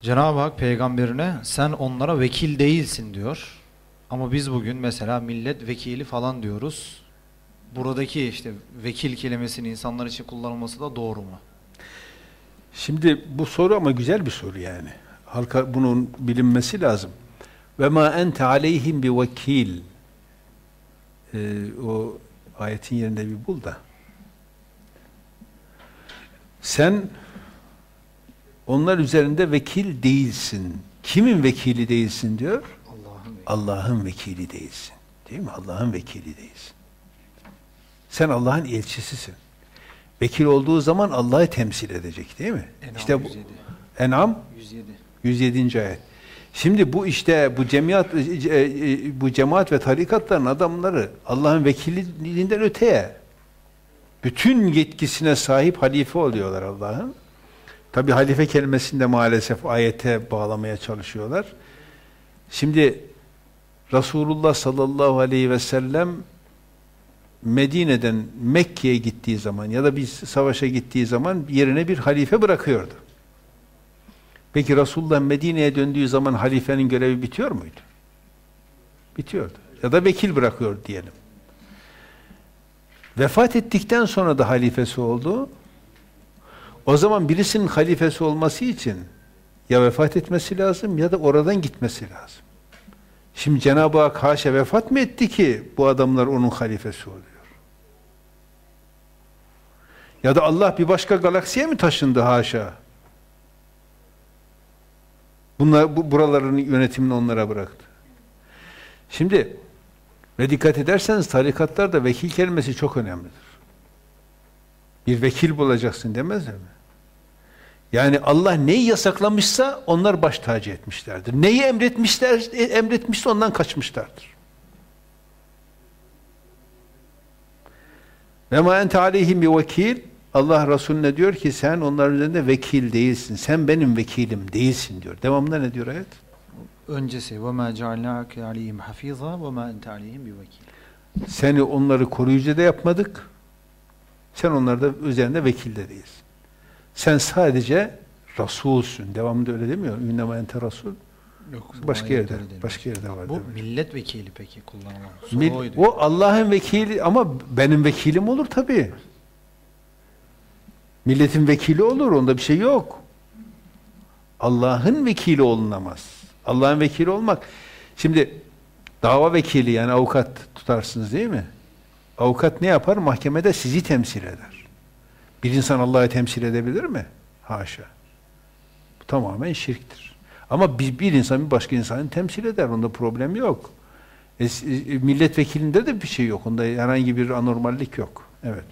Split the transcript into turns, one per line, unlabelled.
Cenab-ı Hak peygamberine sen onlara vekil değilsin diyor. Ama biz bugün mesela millet vekili falan diyoruz. Buradaki işte vekil kelimesinin insanlar için kullanılması da doğru mu?
Şimdi bu soru ama güzel bir soru yani. Halka bunun bilinmesi lazım. Ve ma ente aleyhim bi vekil. Ee, o ayetin yerinde bir bul da. Sen onlar üzerinde vekil değilsin. Kimin vekili değilsin diyor?
Allah'ın
vekili değilsin. Değil mi? Allah'ın vekili değilsin. Sen Allah'ın elçisisin. Vekil olduğu zaman Allah'ı temsil edecek değil mi?
En'am
işte bu
107.
En'am
107.
107. ayet. Şimdi bu işte bu cemiyat e, e, bu cemaat ve tarikatların adamları Allah'ın vekilliğinden öteye bütün yetkisine sahip halife oluyorlar Allah'ın. Tabi halife kelimesini de maalesef ayete bağlamaya çalışıyorlar. Şimdi Resulullah sallallahu aleyhi ve sellem Medine'den Mekke'ye gittiği zaman ya da bir savaşa gittiği zaman yerine bir halife bırakıyordu. Peki Resulullah Medine'ye döndüğü zaman halifenin görevi bitiyor muydu? Bitiyordu. Ya da vekil bırakıyor diyelim. Vefat ettikten sonra da halifesi oldu. O zaman birisinin halifesi olması için ya vefat etmesi lazım ya da oradan gitmesi lazım. Şimdi Cenab-ı Hak haşa vefat mı etti ki bu adamlar onun halifesi oluyor? Ya da Allah bir başka galaksiye mi taşındı haşa? Bunlar, bu, buraların yönetimini onlara bıraktı. Şimdi ve dikkat ederseniz tarikatlarda vekil kelimesi çok önemlidir. Bir vekil bulacaksın demezler mi? Yani Allah neyi yasaklamışsa onlar baş tacı etmişlerdir. Neyi emretmişler, emretmişse ondan kaçmışlardır. Ve ma ente aleyhim bir vekil Allah Resulüne diyor ki sen onların üzerinde vekil değilsin. Sen benim vekilim değilsin diyor. Devamında ne diyor ayet?
Öncesi ve ma cealnake aleyhim hafiza ve ma ente aleyhim bi vekil.
Seni onları koruyucu da yapmadık. Sen onlarda üzerinde vekil de değilsin. Sen sadece Rasulsün. Devamında öyle demiyor. Ünnema ente Rasul.
Yok.
Başka yerde. Başka yerde var.
Bu
demek.
milletvekili peki kullanılan.
Mil-
oydu.
o Allah'ın vekili ama benim vekilim olur tabii. Milletin vekili olur. Onda bir şey yok. Allah'ın vekili olunamaz. Allah'ın vekili olmak. Şimdi dava vekili yani avukat tutarsınız değil mi? Avukat ne yapar? Mahkemede sizi temsil eder. Bir insan Allah'ı temsil edebilir mi? Haşa. Bu tamamen şirktir. Ama bir, bir insan bir başka insanı temsil eder. Onda problem yok. E, e, milletvekilinde de bir şey yok. Onda herhangi bir anormallik yok. Evet.